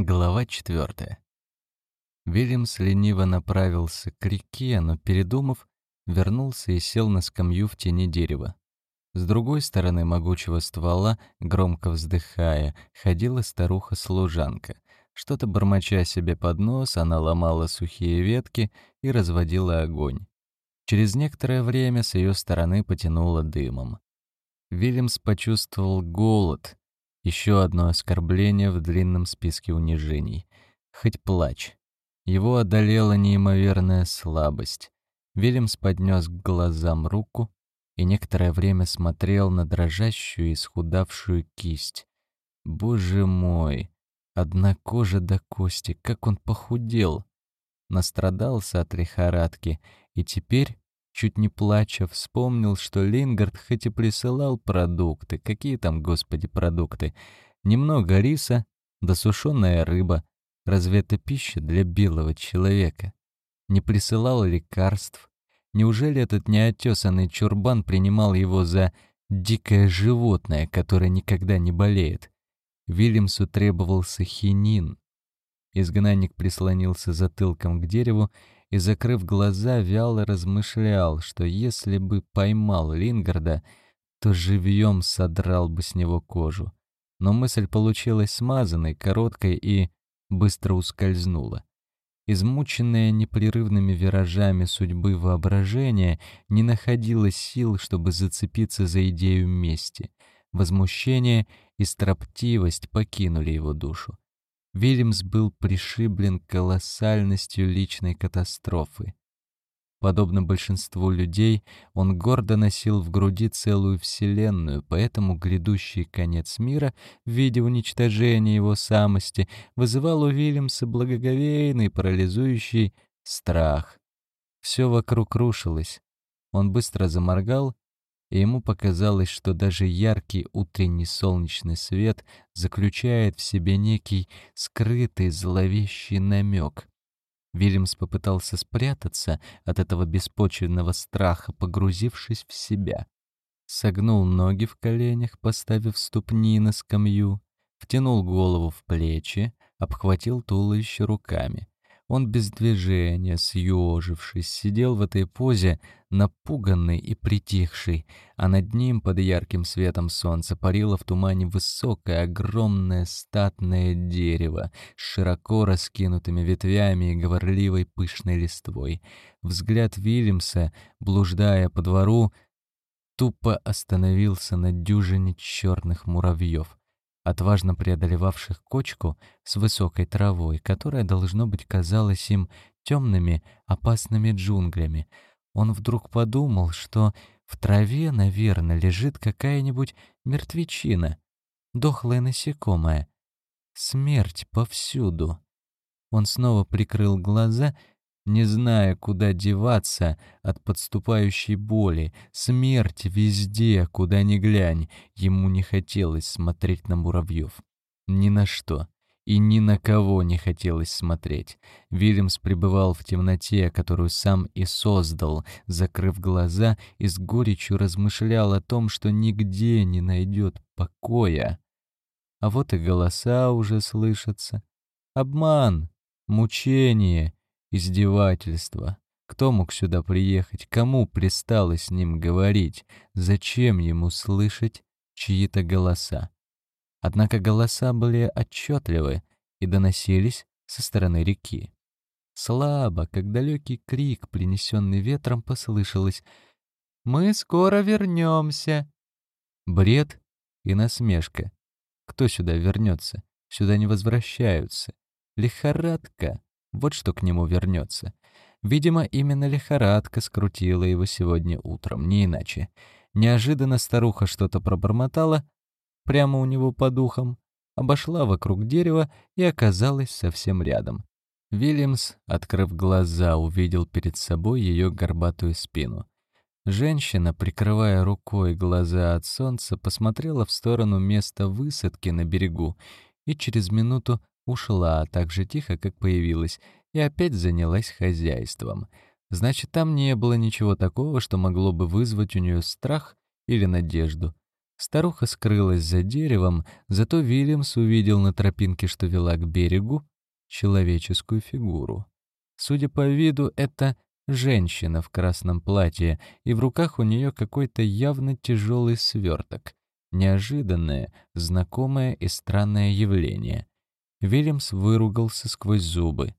Глава четвертая. Вильямс лениво направился к реке, но, передумав, вернулся и сел на скамью в тени дерева. С другой стороны могучего ствола, громко вздыхая, ходила старуха-служанка. Что-то бормоча себе под нос, она ломала сухие ветки и разводила огонь. Через некоторое время с ее стороны потянуло дымом. Вильямс почувствовал голод, еще одно оскорбление в длинном списке унижений. Хоть плачь. Его одолела неимоверная слабость. Вильямс поднес к глазам руку и некоторое время смотрел на дрожащую и исхудавшую кисть. Боже мой! Одна кожа до кости, как он похудел! Настрадался от лихорадки и теперь чуть не плача, вспомнил, что Лингард хоть и присылал продукты, какие там, господи, продукты, немного риса, да сушеная рыба, разве это пища для белого человека? Не присылал лекарств? Неужели этот неотесанный чурбан принимал его за дикое животное, которое никогда не болеет? Вильямсу требовался хинин. Изгнанник прислонился затылком к дереву и, закрыв глаза, вяло размышлял, что если бы поймал Лингарда, то живьем содрал бы с него кожу. Но мысль получилась смазанной, короткой и быстро ускользнула. Измученное непрерывными виражами судьбы воображения не находило сил, чтобы зацепиться за идею мести. Возмущение и строптивость покинули его душу. Вильямс был пришиблен колоссальностью личной катастрофы. Подобно большинству людей, он гордо носил в груди целую вселенную, поэтому грядущий конец мира в виде уничтожения его самости вызывал у Вильямса благоговейный, парализующий страх. Все вокруг рушилось. Он быстро заморгал и ему показалось, что даже яркий утренний солнечный свет заключает в себе некий скрытый зловещий намек. Вильямс попытался спрятаться от этого беспочвенного страха, погрузившись в себя. Согнул ноги в коленях, поставив ступни на скамью, втянул голову в плечи, обхватил туловище руками. Он без движения, съежившись, сидел в этой позе, напуганный и притихший, а над ним под ярким светом солнца парило в тумане высокое, огромное статное дерево с широко раскинутыми ветвями и говорливой пышной листвой. Взгляд Вильямса, блуждая по двору, тупо остановился на дюжине черных муравьев отважно преодолевавших кочку с высокой травой, которая, должно быть, казалась им темными, опасными джунглями. Он вдруг подумал, что в траве, наверное, лежит какая-нибудь мертвечина, дохлое насекомое. Смерть повсюду. Он снова прикрыл глаза не зная, куда деваться от подступающей боли. Смерть везде, куда ни глянь. Ему не хотелось смотреть на муравьев. Ни на что. И ни на кого не хотелось смотреть. Вильямс пребывал в темноте, которую сам и создал, закрыв глаза и с горечью размышлял о том, что нигде не найдет покоя. А вот и голоса уже слышатся. Обман, мучение — Издевательство. Кто мог сюда приехать? Кому пристало с ним говорить? Зачем ему слышать чьи-то голоса? Однако голоса были отчетливы и доносились со стороны реки. Слабо, как далекий крик, принесенный ветром, послышалось «Мы скоро вернемся!» Бред и насмешка. Кто сюда вернется? Сюда не возвращаются. Лихорадка. Вот что к нему вернется. Видимо, именно лихорадка скрутила его сегодня утром, не иначе. Неожиданно старуха что-то пробормотала прямо у него по духам, обошла вокруг дерева и оказалась совсем рядом. Вильямс, открыв глаза, увидел перед собой ее горбатую спину. Женщина, прикрывая рукой глаза от солнца, посмотрела в сторону места высадки на берегу и через минуту ушла так же тихо, как появилась, и опять занялась хозяйством. Значит, там не было ничего такого, что могло бы вызвать у нее страх или надежду. Старуха скрылась за деревом, зато Вильямс увидел на тропинке, что вела к берегу, человеческую фигуру. Судя по виду, это женщина в красном платье, и в руках у нее какой-то явно тяжелый сверток. Неожиданное, знакомое и странное явление. Вильямс выругался сквозь зубы.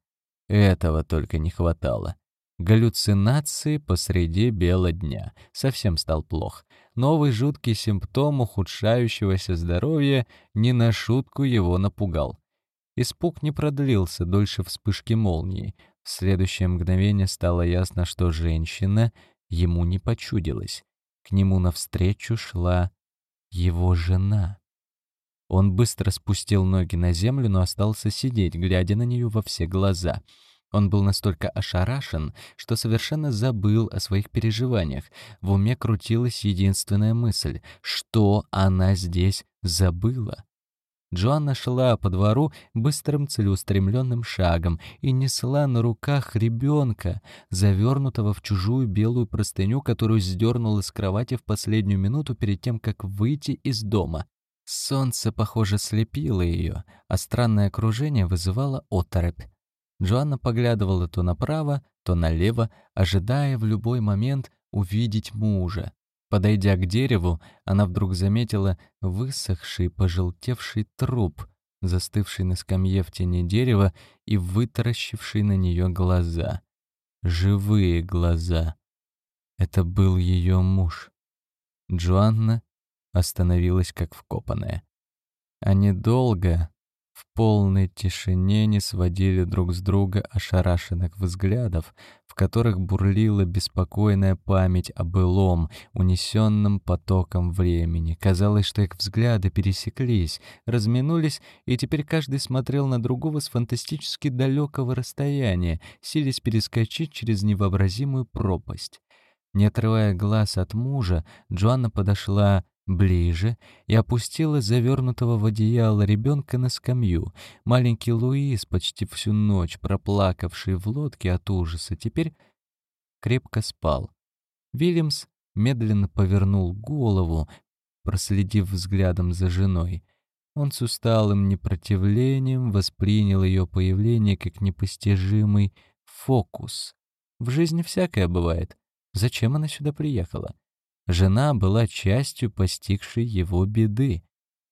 Этого только не хватало. Галлюцинации посреди бела дня. Совсем стал плох. Новый жуткий симптом ухудшающегося здоровья не на шутку его напугал. Испуг не продлился дольше вспышки молнии. В следующее мгновение стало ясно, что женщина ему не почудилась. К нему навстречу шла его жена. Он быстро спустил ноги на землю, но остался сидеть, глядя на нее во все глаза. Он был настолько ошарашен, что совершенно забыл о своих переживаниях. В уме крутилась единственная мысль — что она здесь забыла? Джоанна шла по двору быстрым целеустремленным шагом и несла на руках ребенка, завернутого в чужую белую простыню, которую сдернула с кровати в последнюю минуту перед тем, как выйти из дома. Солнце, похоже, слепило ее, а странное окружение вызывало оторопь. Джоанна поглядывала то направо, то налево, ожидая в любой момент увидеть мужа. Подойдя к дереву, она вдруг заметила высохший, пожелтевший труп, застывший на скамье в тени дерева и вытаращивший на нее глаза. Живые глаза. Это был ее муж. Джоанна остановилась как вкопанная. Они долго, в полной тишине не сводили друг с друга ошарашенных взглядов, в которых бурлила беспокойная память о былом, унесенном потоком времени. Казалось, что их взгляды пересеклись, разминулись, и теперь каждый смотрел на другого с фантастически далекого расстояния, силясь перескочить через невообразимую пропасть. Не отрывая глаз от мужа, Джоанна подошла ближе и опустила завернутого в одеяло ребенка на скамью. Маленький Луис, почти всю ночь проплакавший в лодке от ужаса, теперь крепко спал. Вильямс медленно повернул голову, проследив взглядом за женой. Он с усталым непротивлением воспринял ее появление как непостижимый фокус. В жизни всякое бывает. Зачем она сюда приехала? Жена была частью постигшей его беды.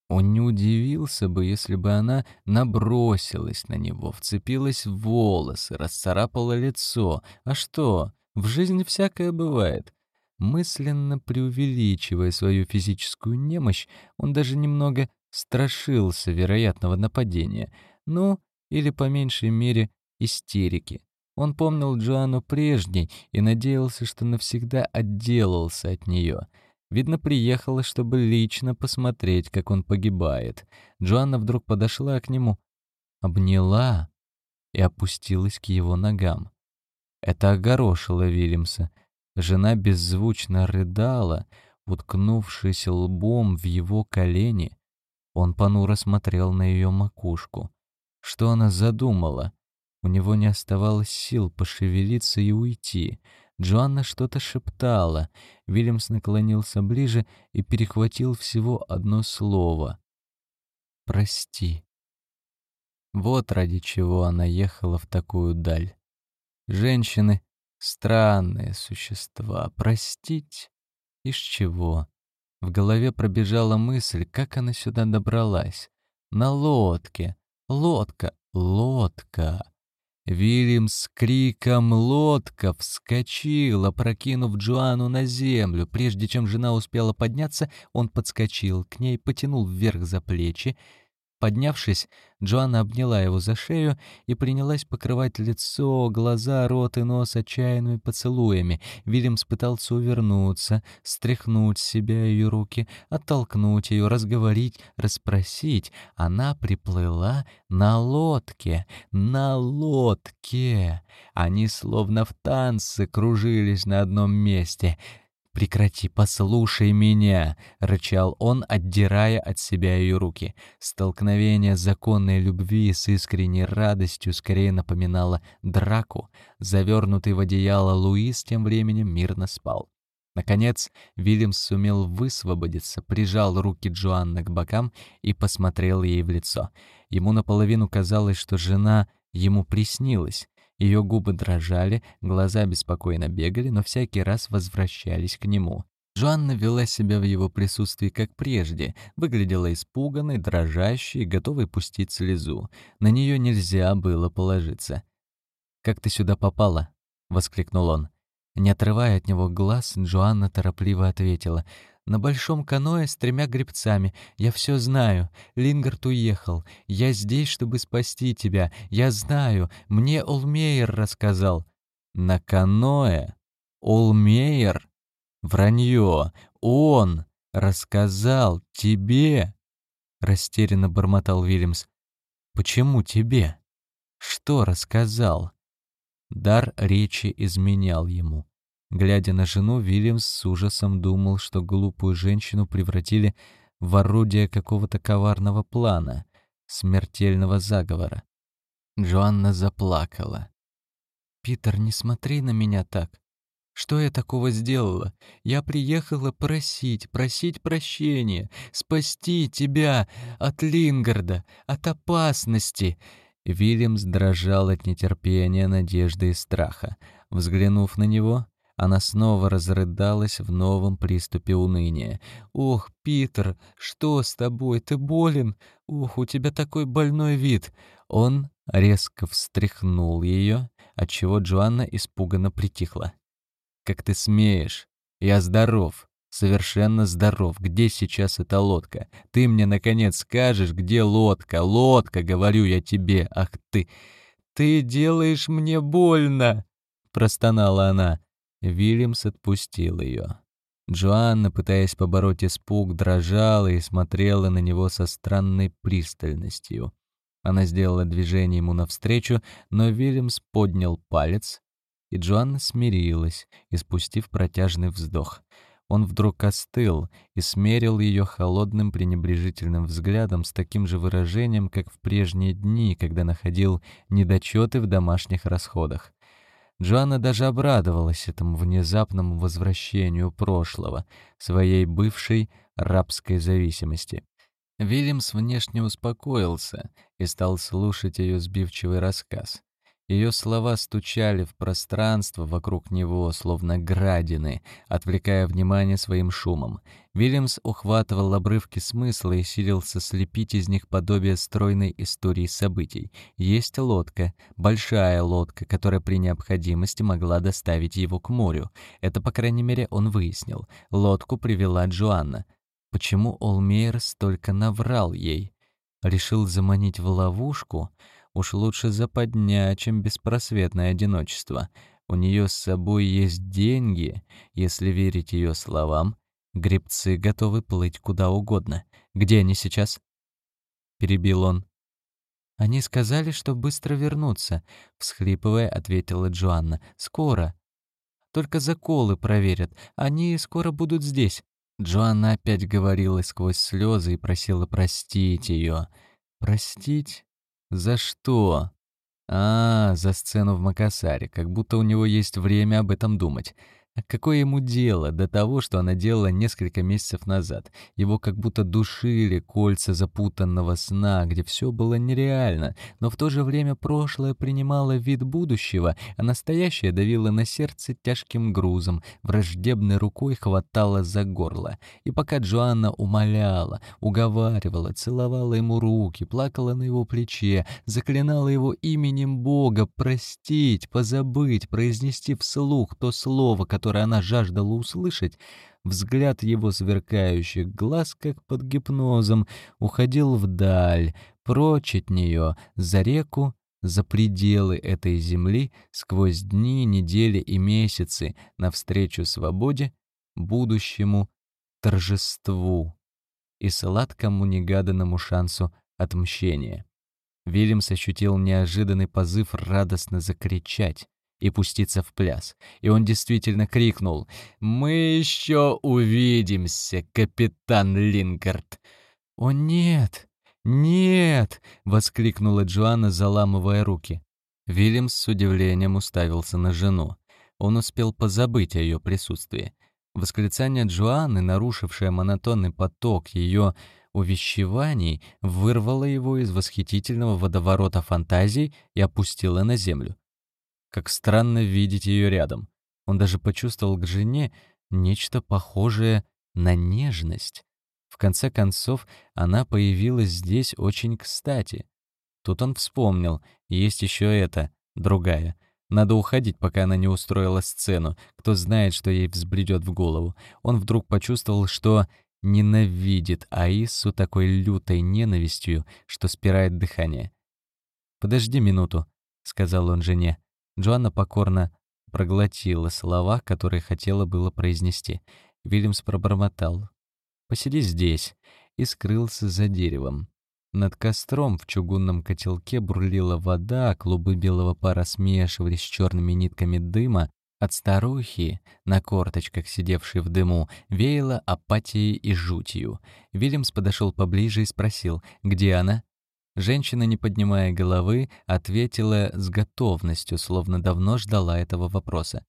Он не удивился бы, если бы она набросилась на него, вцепилась в волосы, расцарапала лицо. А что? В жизни всякое бывает. Мысленно преувеличивая свою физическую немощь, он даже немного страшился вероятного нападения. Ну, или по меньшей мере истерики. Он помнил Джоанну прежней и надеялся, что навсегда отделался от нее. Видно, приехала, чтобы лично посмотреть, как он погибает. Джоанна вдруг подошла к нему, обняла и опустилась к его ногам. Это огорошило Вильямса. Жена беззвучно рыдала, уткнувшись лбом в его колени. Он понуро смотрел на ее макушку. Что она задумала? У него не оставалось сил пошевелиться и уйти. Джоанна что-то шептала. Вильямс наклонился ближе и перехватил всего одно слово. «Прости». Вот ради чего она ехала в такую даль. Женщины — странные существа. Простить? Из чего? В голове пробежала мысль, как она сюда добралась. На лодке. Лодка, лодка. Вильям с криком «Лодка!» вскочил, опрокинув Джоанну на землю. Прежде чем жена успела подняться, он подскочил к ней, потянул вверх за плечи Поднявшись, Джоанна обняла его за шею и принялась покрывать лицо, глаза, рот и нос отчаянными поцелуями. Вильямс пытался увернуться, стряхнуть с себя ее руки, оттолкнуть ее, разговорить, расспросить. Она приплыла на лодке, на лодке. Они словно в танце кружились на одном месте — «Прекрати, послушай меня!» — рычал он, отдирая от себя ее руки. Столкновение законной любви с искренней радостью скорее напоминало драку. Завернутый в одеяло Луис тем временем мирно спал. Наконец, Вильямс сумел высвободиться, прижал руки Джоанны к бокам и посмотрел ей в лицо. Ему наполовину казалось, что жена ему приснилась. Ее губы дрожали, глаза беспокойно бегали, но всякий раз возвращались к нему. Джоанна вела себя в его присутствии как прежде, выглядела испуганной, дрожащей, готовой пустить слезу. На нее нельзя было положиться. «Как ты сюда попала?» — воскликнул он. Не отрывая от него глаз, Джоанна торопливо ответила. «На большом каное с тремя гребцами. Я все знаю. Лингард уехал. Я здесь, чтобы спасти тебя. Я знаю. Мне Олмейер рассказал». «На каное? Олмейер? Вранье. Он рассказал тебе?» Растерянно бормотал Вильямс. «Почему тебе? Что рассказал?» Дар речи изменял ему. Глядя на жену, Вильямс с ужасом думал, что глупую женщину превратили в орудие какого-то коварного плана, смертельного заговора. Джоанна заплакала. «Питер, не смотри на меня так. Что я такого сделала? Я приехала просить, просить прощения, спасти тебя от Лингарда, от опасности. Вильямс дрожал от нетерпения, надежды и страха. Взглянув на него, она снова разрыдалась в новом приступе уныния. «Ох, Питер, что с тобой? Ты болен? Ох, у тебя такой больной вид!» Он резко встряхнул ее, отчего Джоанна испуганно притихла. «Как ты смеешь? Я здоров. Совершенно здоров. Где сейчас эта лодка? Ты мне, наконец, скажешь, где лодка? Лодка, говорю я тебе. Ах ты! Ты делаешь мне больно!» Простонала она. Вильямс отпустил ее. Джоанна, пытаясь побороть испуг, дрожала и смотрела на него со странной пристальностью. Она сделала движение ему навстречу, но Вильямс поднял палец, и Джоанна смирилась, испустив протяжный вздох. Он вдруг остыл и смерил ее холодным пренебрежительным взглядом с таким же выражением, как в прежние дни, когда находил недочеты в домашних расходах. Джоанна даже обрадовалась этому внезапному возвращению прошлого, своей бывшей рабской зависимости. Вильямс внешне успокоился и стал слушать ее сбивчивый рассказ. Ее слова стучали в пространство вокруг него, словно градины, отвлекая внимание своим шумом. Вильямс ухватывал обрывки смысла и силился слепить из них подобие стройной истории событий. Есть лодка, большая лодка, которая при необходимости могла доставить его к морю. Это, по крайней мере, он выяснил. Лодку привела Джоанна. Почему Олмейер столько наврал ей? Решил заманить в ловушку — Уж лучше западня, чем беспросветное одиночество. У нее с собой есть деньги, если верить ее словам. Гребцы готовы плыть куда угодно. Где они сейчас? Перебил он. Они сказали, что быстро вернутся, всхлипывая, ответила Джоанна. Скоро. Только заколы проверят. Они скоро будут здесь. Джоанна опять говорила сквозь слезы и просила простить ее. Простить? «За что?» «А, за сцену в Макасаре, как будто у него есть время об этом думать. А какое ему дело до того, что она делала несколько месяцев назад? Его как будто душили кольца запутанного сна, где все было нереально, но в то же время прошлое принимало вид будущего, а настоящее давило на сердце тяжким грузом, враждебной рукой хватало за горло. И пока Джоанна умоляла, уговаривала, целовала ему руки, плакала на его плече, заклинала его именем Бога простить, позабыть, произнести вслух то слово, которое которое она жаждала услышать, взгляд его сверкающих глаз, как под гипнозом, уходил вдаль, прочь от нее, за реку, за пределы этой земли, сквозь дни, недели и месяцы, навстречу свободе, будущему торжеству и сладкому негаданному шансу отмщения. Вильямс ощутил неожиданный позыв радостно закричать и пуститься в пляс. И он действительно крикнул «Мы еще увидимся, капитан Линкард!» «О нет! Нет!» — воскликнула Джоанна, заламывая руки. Вильямс с удивлением уставился на жену. Он успел позабыть о ее присутствии. Восклицание Джоанны, нарушившее монотонный поток ее увещеваний, вырвало его из восхитительного водоворота фантазий и опустило на землю. Как странно видеть ее рядом. Он даже почувствовал к жене нечто похожее на нежность. В конце концов, она появилась здесь очень кстати. Тут он вспомнил, есть еще это, другая — надо уходить, пока она не устроила сцену. Кто знает, что ей взбредет в голову. Он вдруг почувствовал, что ненавидит Аиссу такой лютой ненавистью, что спирает дыхание. «Подожди минуту», — сказал он жене. Джоанна покорно проглотила слова, которые хотела было произнести. Вильямс пробормотал. «Посиди здесь», и скрылся за деревом. Над костром в чугунном котелке бурлила вода, клубы белого пара смешивались с черными нитками дыма. От старухи, на корточках сидевшей в дыму, веяло апатией и жутью. Вильямс подошел поближе и спросил, где она? Женщина, не поднимая головы, ответила с готовностью, словно давно ждала этого вопроса.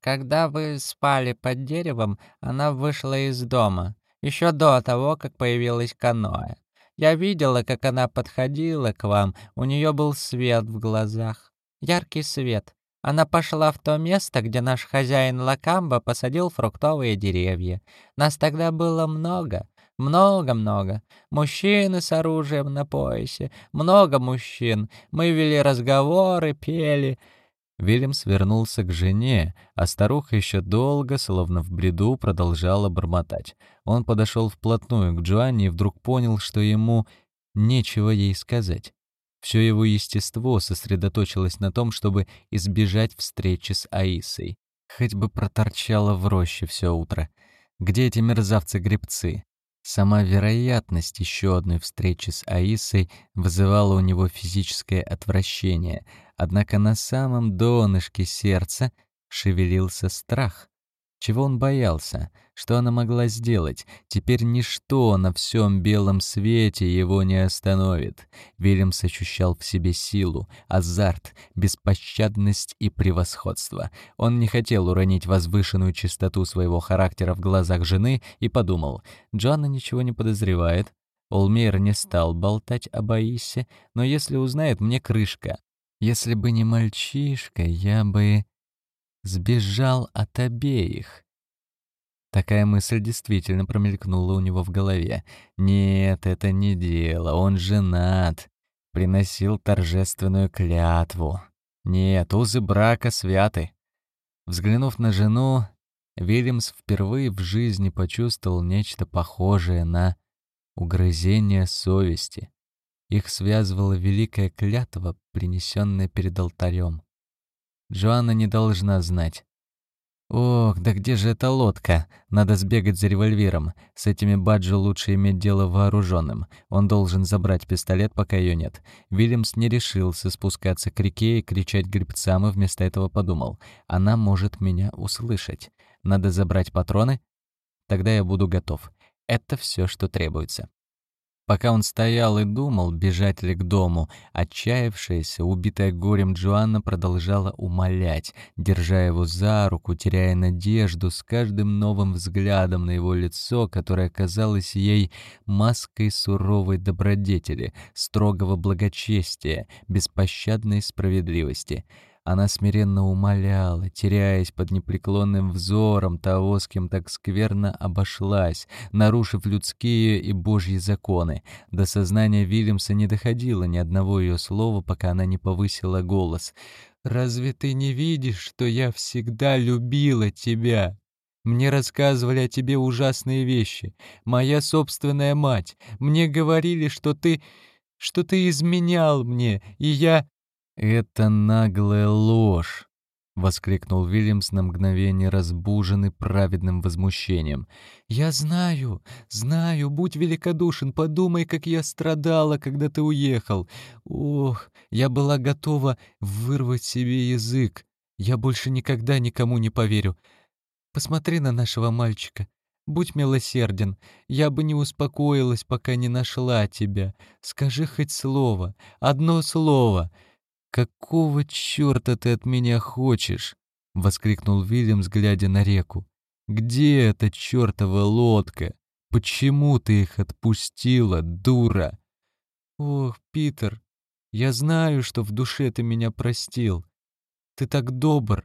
«Когда вы спали под деревом, она вышла из дома, еще до того, как появилась каноэ. Я видела, как она подходила к вам, у нее был свет в глазах. Яркий свет. Она пошла в то место, где наш хозяин Лакамба посадил фруктовые деревья. Нас тогда было много, много-много. Мужчины с оружием на поясе, много мужчин. Мы вели разговоры, пели. Вильямс вернулся к жене, а старуха еще долго, словно в бреду, продолжала бормотать. Он подошел вплотную к Джоанне и вдруг понял, что ему нечего ей сказать. Все его естество сосредоточилось на том, чтобы избежать встречи с Аисой. Хоть бы проторчала в роще все утро. Где эти мерзавцы-гребцы? Сама вероятность еще одной встречи с Аисой вызывала у него физическое отвращение, однако на самом донышке сердца шевелился страх. Чего он боялся? Что она могла сделать? Теперь ничто на всем белом свете его не остановит. Вильямс ощущал в себе силу, азарт, беспощадность и превосходство. Он не хотел уронить возвышенную чистоту своего характера в глазах жены и подумал, Джоанна ничего не подозревает. Олмейр не стал болтать об Аисе, но если узнает, мне крышка. Если бы не мальчишка, я бы сбежал от обеих. Такая мысль действительно промелькнула у него в голове. Нет, это не дело, он женат, приносил торжественную клятву. Нет, узы брака святы. Взглянув на жену, Вильямс впервые в жизни почувствовал нечто похожее на угрызение совести. Их связывала великая клятва, принесенная перед алтарем. Джоанна не должна знать. Ох, да где же эта лодка? Надо сбегать за револьвером. С этими Баджо лучше иметь дело вооруженным. Он должен забрать пистолет, пока ее нет. Вильямс не решился спускаться к реке и кричать гребцам, и вместо этого подумал. Она может меня услышать. Надо забрать патроны? Тогда я буду готов. Это все, что требуется. Пока он стоял и думал, бежать ли к дому, отчаявшаяся, убитая горем Джоанна продолжала умолять, держа его за руку, теряя надежду с каждым новым взглядом на его лицо, которое казалось ей маской суровой добродетели, строгого благочестия, беспощадной справедливости — она смиренно умоляла, теряясь под непреклонным взором того, с кем так скверно обошлась, нарушив людские и божьи законы. До сознания Вильямса не доходило ни одного ее слова, пока она не повысила голос. «Разве ты не видишь, что я всегда любила тебя?» Мне рассказывали о тебе ужасные вещи. Моя собственная мать. Мне говорили, что ты... что ты изменял мне, и я... «Это наглая ложь!» — воскликнул Вильямс на мгновение, разбуженный праведным возмущением. «Я знаю, знаю, будь великодушен, подумай, как я страдала, когда ты уехал. Ох, я была готова вырвать себе язык. Я больше никогда никому не поверю. Посмотри на нашего мальчика. Будь милосерден, я бы не успокоилась, пока не нашла тебя. Скажи хоть слово, одно слово». «Какого чёрта ты от меня хочешь?» — воскликнул Вильямс, глядя на реку. Где эта чертова лодка? Почему ты их отпустила, дура?» «Ох, Питер, я знаю, что в душе ты меня простил. Ты так добр.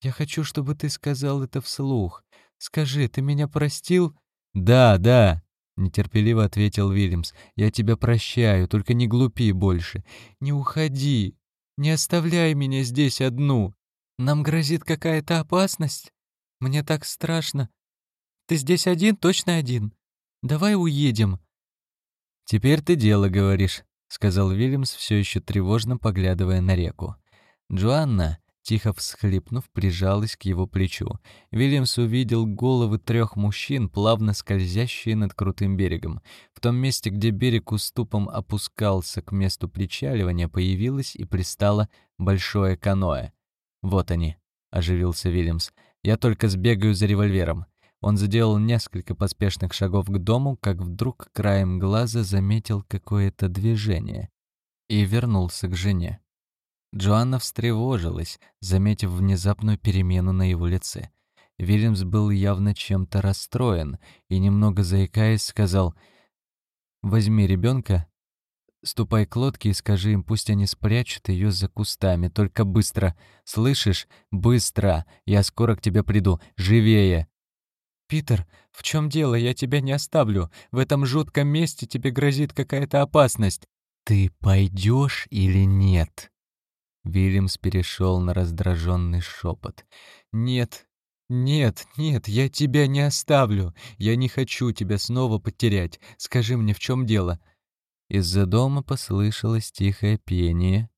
Я хочу, чтобы ты сказал это вслух. Скажи, ты меня простил?» «Да, да», — нетерпеливо ответил Вильямс. «Я тебя прощаю, только не глупи больше. Не уходи, не оставляй меня здесь одну. Нам грозит какая-то опасность. Мне так страшно. Ты здесь один, точно один. Давай уедем». «Теперь ты дело говоришь», — сказал Вильямс, все еще тревожно поглядывая на реку. Джоанна, тихо всхлипнув, прижалась к его плечу. Вильямс увидел головы трех мужчин, плавно скользящие над крутым берегом. В том месте, где берег уступом опускался к месту причаливания, появилось и пристало большое каноэ. «Вот они», — оживился Вильямс. «Я только сбегаю за револьвером». Он сделал несколько поспешных шагов к дому, как вдруг краем глаза заметил какое-то движение и вернулся к жене. Джоанна встревожилась, заметив внезапную перемену на его лице. Вильямс был явно чем-то расстроен и, немного заикаясь, сказал «Возьми ребенка, ступай к лодке и скажи им, пусть они спрячут ее за кустами, только быстро. Слышишь? Быстро! Я скоро к тебе приду. Живее!» «Питер, в чем дело? Я тебя не оставлю. В этом жутком месте тебе грозит какая-то опасность». «Ты пойдешь или нет?» Вильямс перешел на раздраженный шепот. «Нет, нет, нет, я тебя не оставлю. Я не хочу тебя снова потерять. Скажи мне, в чем дело?» Из-за дома послышалось тихое пение.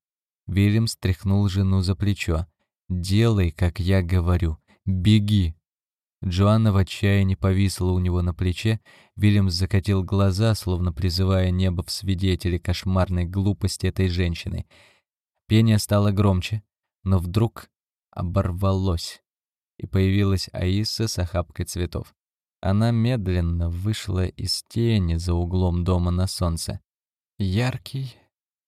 Вильямс тряхнул жену за плечо. «Делай, как я говорю. Беги!» Джоанна в отчаянии повисла у него на плече, Вильямс закатил глаза, словно призывая небо в свидетели кошмарной глупости этой женщины. Пение стало громче, но вдруг оборвалось, и появилась Аиса с охапкой цветов. Она медленно вышла из тени за углом дома на солнце. Яркий,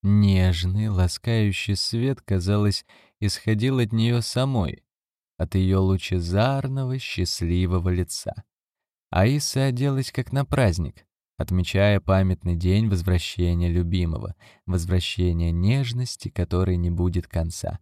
нежный, ласкающий свет, казалось, исходил от нее самой — от ее лучезарного, счастливого лица. Аиса оделась как на праздник, отмечая памятный день возвращения любимого, возвращения нежности, которой не будет конца.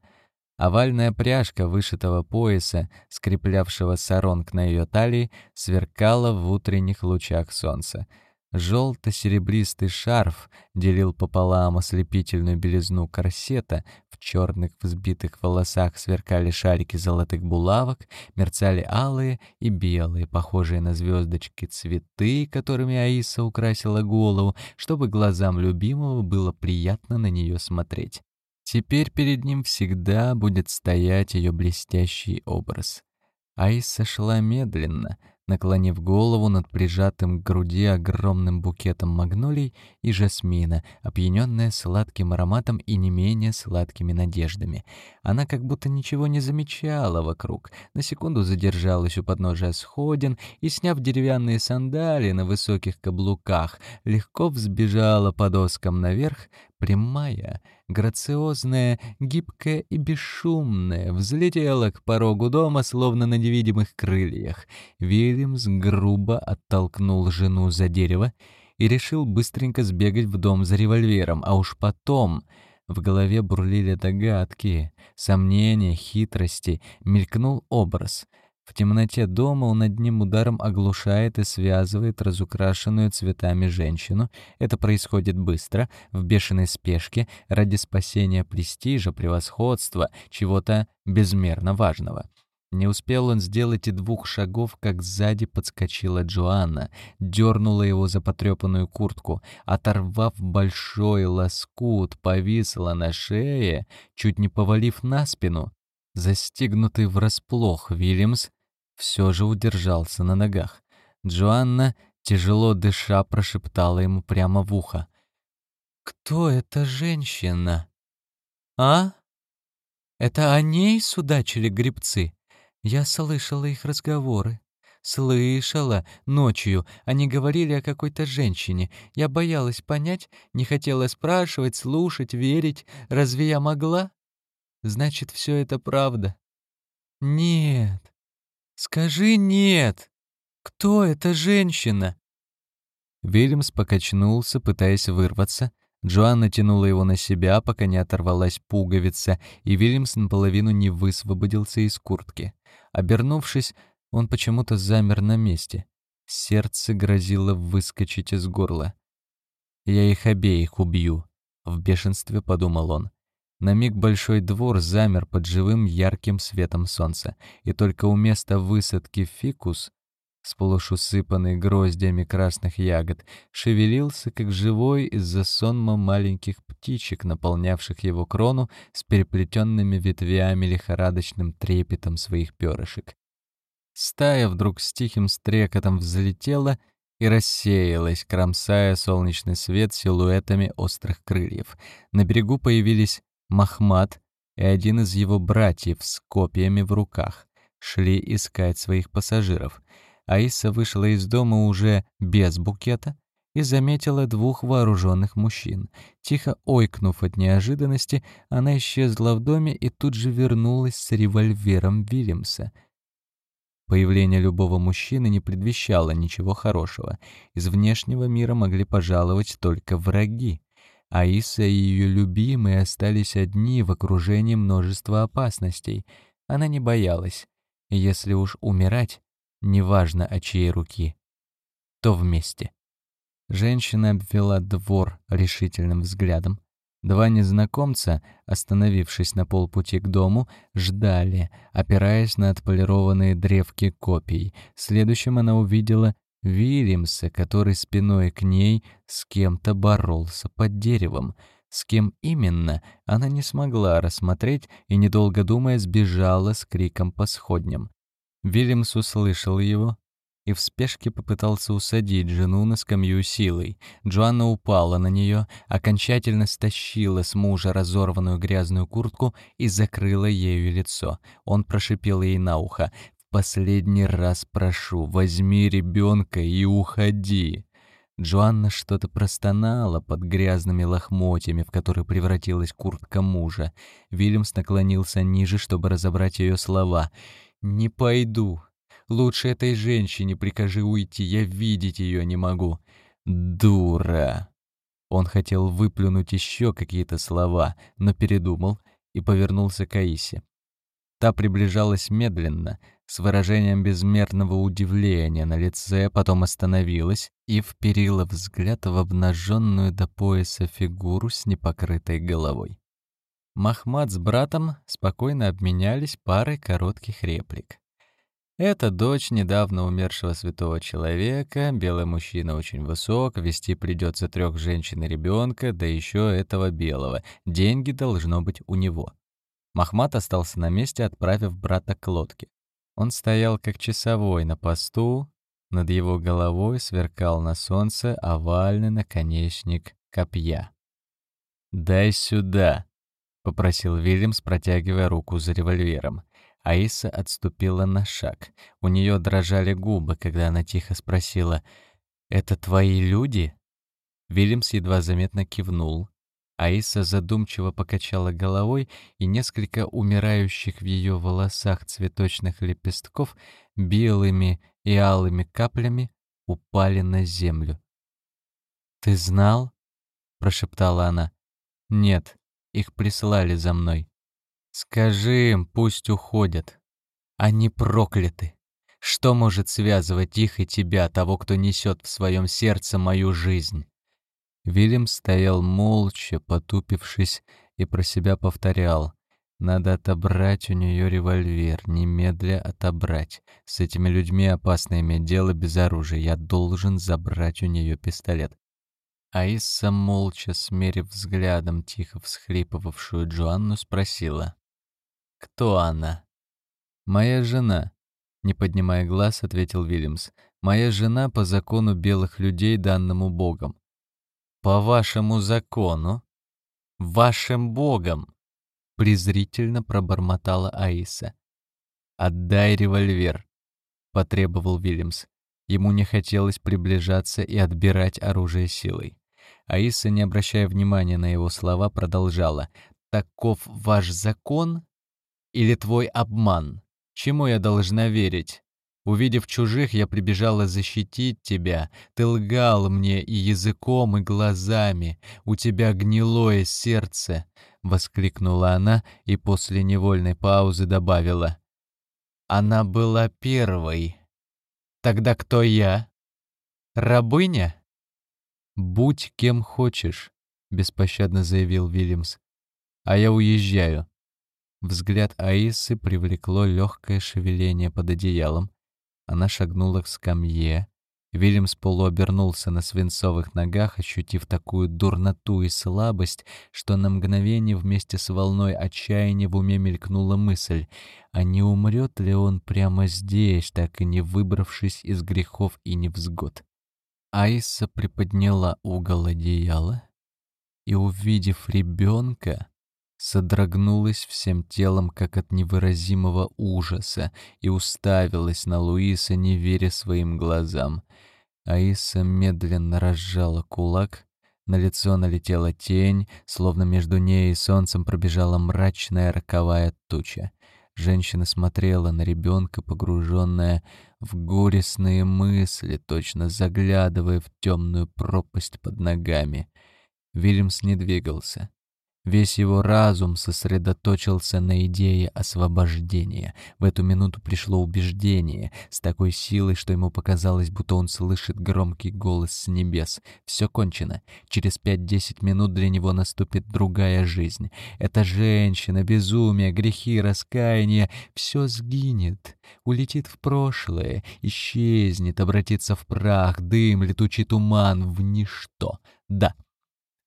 Овальная пряжка вышитого пояса, скреплявшего саронг на ее талии, сверкала в утренних лучах солнца — Желто-серебристый шарф делил пополам ослепительную белизну корсета, в черных взбитых волосах сверкали шарики золотых булавок, мерцали алые и белые, похожие на звездочки цветы, которыми Аиса украсила голову, чтобы глазам любимого было приятно на нее смотреть. Теперь перед ним всегда будет стоять ее блестящий образ. Аиса шла медленно, наклонив голову над прижатым к груди огромным букетом магнолий и жасмина, опьяненная сладким ароматом и не менее сладкими надеждами. Она как будто ничего не замечала вокруг, на секунду задержалась у подножия сходин и, сняв деревянные сандалии на высоких каблуках, легко взбежала по доскам наверх, прямая, грациозная, гибкая и бесшумная, взлетела к порогу дома, словно на невидимых крыльях. Вильямс грубо оттолкнул жену за дерево и решил быстренько сбегать в дом за револьвером, а уж потом... В голове бурлили догадки, сомнения, хитрости, мелькнул образ — в темноте дома он одним ударом оглушает и связывает разукрашенную цветами женщину. Это происходит быстро, в бешеной спешке, ради спасения престижа, превосходства, чего-то безмерно важного. Не успел он сделать и двух шагов, как сзади подскочила Джоанна, дернула его за потрепанную куртку, оторвав большой лоскут, повисла на шее, чуть не повалив на спину. Застигнутый врасплох, Вильямс все же удержался на ногах. Джоанна, тяжело дыша, прошептала ему прямо в ухо. «Кто эта женщина?» «А? Это о ней судачили грибцы? Я слышала их разговоры. Слышала. Ночью. Они говорили о какой-то женщине. Я боялась понять, не хотела спрашивать, слушать, верить. Разве я могла? Значит, все это правда. Нет, Скажи «нет». Кто эта женщина?» Вильямс покачнулся, пытаясь вырваться. Джоанна тянула его на себя, пока не оторвалась пуговица, и Вильямс наполовину не высвободился из куртки. Обернувшись, он почему-то замер на месте. Сердце грозило выскочить из горла. «Я их обеих убью», — в бешенстве подумал он. На миг большой двор замер под живым ярким светом солнца, и только у места высадки фикус сплошь усыпанный гроздями красных ягод, шевелился, как живой из-за сонма маленьких птичек, наполнявших его крону с переплетенными ветвями лихорадочным трепетом своих перышек. Стая вдруг с тихим стрекотом взлетела и рассеялась, кромсая солнечный свет силуэтами острых крыльев. На берегу появились Махмат и один из его братьев с копьями в руках. Шли искать своих пассажиров — Аиса вышла из дома уже без букета и заметила двух вооруженных мужчин. Тихо ойкнув от неожиданности, она исчезла в доме и тут же вернулась с револьвером Вильямса. Появление любого мужчины не предвещало ничего хорошего. Из внешнего мира могли пожаловать только враги. Аиса и ее любимые остались одни в окружении множества опасностей. Она не боялась. Если уж умирать, неважно от чьей руки, то вместе. Женщина обвела двор решительным взглядом. Два незнакомца, остановившись на полпути к дому, ждали, опираясь на отполированные древки копий. Следующим она увидела Вильямса, который спиной к ней с кем-то боролся под деревом. С кем именно, она не смогла рассмотреть и, недолго думая, сбежала с криком по сходням. Вильямс услышал его и в спешке попытался усадить жену на скамью силой. Джоанна упала на нее, окончательно стащила с мужа разорванную грязную куртку и закрыла ею лицо. Он прошипел ей на ухо. «В последний раз прошу, возьми ребенка и уходи!» Джоанна что-то простонала под грязными лохмотьями, в которые превратилась куртка мужа. Вильямс наклонился ниже, чтобы разобрать ее слова — «Не пойду. Лучше этой женщине прикажи уйти, я видеть ее не могу». «Дура!» Он хотел выплюнуть еще какие-то слова, но передумал и повернулся к Аисе. Та приближалась медленно, с выражением безмерного удивления на лице, потом остановилась и вперила взгляд в обнаженную до пояса фигуру с непокрытой головой. Махмад с братом спокойно обменялись парой коротких реплик. Это дочь недавно умершего святого человека, белый мужчина очень высок, вести придется трех женщин и ребенка, да еще этого белого. Деньги должно быть у него. Махмад остался на месте, отправив брата к лодке. Он стоял как часовой на посту, над его головой сверкал на солнце овальный наконечник копья. «Дай сюда!» попросил Вильямс, протягивая руку за револьвером. Аиса отступила на шаг. У нее дрожали губы, когда она тихо спросила «Это твои люди?» Вильямс едва заметно кивнул. Аиса задумчиво покачала головой, и несколько умирающих в ее волосах цветочных лепестков белыми и алыми каплями упали на землю. «Ты знал?» — прошептала она. «Нет», их прислали за мной. Скажи им, пусть уходят. Они прокляты. Что может связывать их и тебя, того, кто несет в своем сердце мою жизнь?» Вильям стоял молча, потупившись, и про себя повторял. «Надо отобрать у нее револьвер, немедля отобрать. С этими людьми опасно иметь дело без оружия. Я должен забрать у нее пистолет. Аиса, молча смерив взглядом тихо всхлипывавшую Джоанну, спросила. «Кто она?» «Моя жена», — не поднимая глаз, ответил Вильямс. «Моя жена по закону белых людей, данному Богом». «По вашему закону?» «Вашим Богом!» — презрительно пробормотала Аиса. «Отдай револьвер», — потребовал Вильямс. Ему не хотелось приближаться и отбирать оружие силой. Аиса, не обращая внимания на его слова, продолжала. «Таков ваш закон или твой обман? Чему я должна верить? Увидев чужих, я прибежала защитить тебя. Ты лгал мне и языком, и глазами. У тебя гнилое сердце!» — воскликнула она и после невольной паузы добавила. «Она была первой. Тогда кто я? Рабыня?» «Будь кем хочешь», — беспощадно заявил Вильямс. «А я уезжаю». Взгляд Аисы привлекло легкое шевеление под одеялом. Она шагнула к скамье. Вильямс полуобернулся на свинцовых ногах, ощутив такую дурноту и слабость, что на мгновение вместе с волной отчаяния в уме мелькнула мысль, а не умрет ли он прямо здесь, так и не выбравшись из грехов и невзгод. Айса приподняла угол одеяла и, увидев ребенка, содрогнулась всем телом, как от невыразимого ужаса, и уставилась на Луиса, не веря своим глазам. Аиса медленно разжала кулак, на лицо налетела тень, словно между ней и солнцем пробежала мрачная роковая туча. Женщина смотрела на ребенка, погруженная в горестные мысли, точно заглядывая в темную пропасть под ногами. Вильямс не двигался. Весь его разум сосредоточился на идее освобождения. В эту минуту пришло убеждение с такой силой, что ему показалось, будто он слышит громкий голос с небес. Все кончено. Через пять-десять минут для него наступит другая жизнь. Эта женщина, безумие, грехи, раскаяние — все сгинет, улетит в прошлое, исчезнет, обратится в прах, дым, летучий туман, в ничто. Да,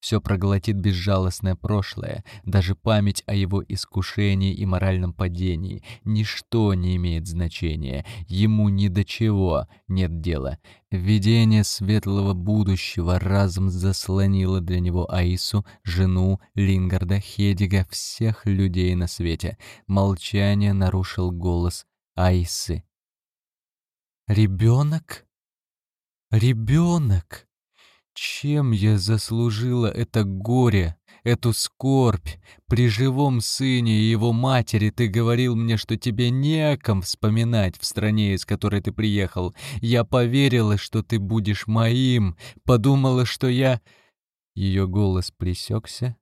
все проглотит безжалостное прошлое, даже память о его искушении и моральном падении. Ничто не имеет значения, ему ни до чего нет дела. Видение светлого будущего разом заслонило для него Аису, жену, Лингарда, Хедига, всех людей на свете. Молчание нарушил голос Аисы. «Ребенок? Ребенок!» Чем я заслужила это горе, эту скорбь? При живом сыне и его матери ты говорил мне, что тебе неком вспоминать в стране, из которой ты приехал. Я поверила, что ты будешь моим, подумала, что я...» Ее голос пресекся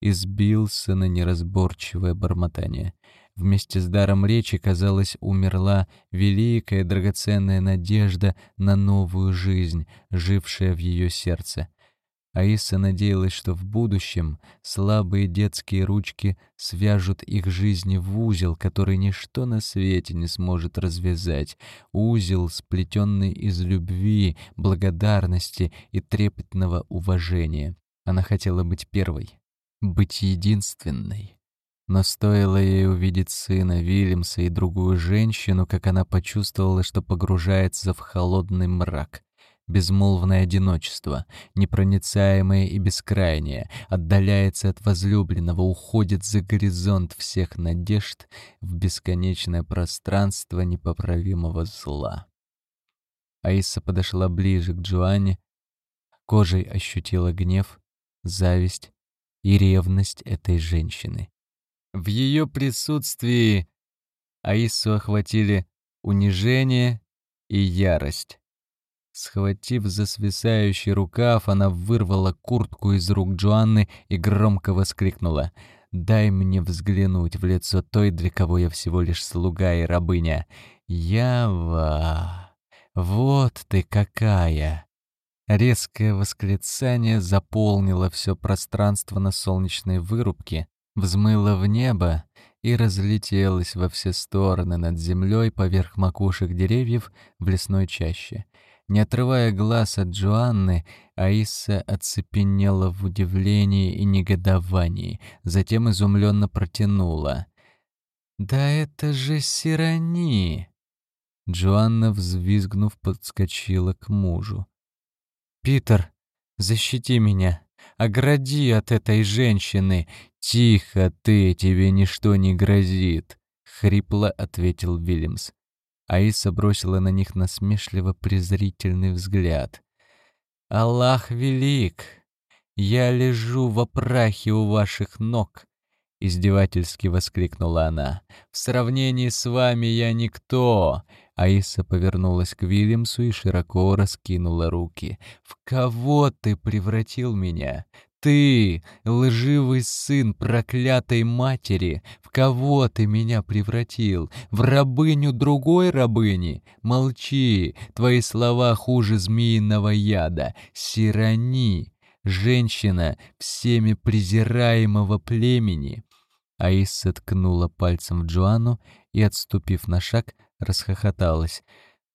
и сбился на неразборчивое бормотание. Вместе с даром речи, казалось, умерла великая драгоценная надежда на новую жизнь, жившая в ее сердце. Аиса надеялась, что в будущем слабые детские ручки свяжут их жизни в узел, который ничто на свете не сможет развязать, узел, сплетенный из любви, благодарности и трепетного уважения. Она хотела быть первой, быть единственной. Но стоило ей увидеть сына Вильямса и другую женщину, как она почувствовала, что погружается в холодный мрак. Безмолвное одиночество, непроницаемое и бескрайнее, отдаляется от возлюбленного, уходит за горизонт всех надежд в бесконечное пространство непоправимого зла. Аиса подошла ближе к Джоанне, кожей ощутила гнев, зависть и ревность этой женщины. В ее присутствии Аису охватили унижение и ярость. Схватив за свисающий рукав, она вырвала куртку из рук Джоанны и громко воскликнула. «Дай мне взглянуть в лицо той, для кого я всего лишь слуга и рабыня. Ява! Вот ты какая!» Резкое восклицание заполнило все пространство на солнечной вырубке, взмыла в небо и разлетелась во все стороны над землей поверх макушек деревьев в лесной чаще. Не отрывая глаз от Джоанны, Аиса оцепенела в удивлении и негодовании, затем изумленно протянула. «Да это же Сирани!» Джоанна, взвизгнув, подскочила к мужу. «Питер, защити меня! Огради от этой женщины! «Тихо ты, тебе ничто не грозит», — хрипло ответил Вильямс. Аиса бросила на них насмешливо-презрительный взгляд. «Аллах велик! Я лежу во прахе у ваших ног. — издевательски воскликнула она. «В сравнении с вами я никто!» Аиса повернулась к Вильямсу и широко раскинула руки. «В кого ты превратил меня? Ты, лживый сын проклятой матери, в кого ты меня превратил? В рабыню другой рабыни? Молчи, твои слова хуже змеиного яда. Сирани, женщина всеми презираемого племени. Аиса ткнула пальцем в Джоанну и, отступив на шаг, расхохоталась.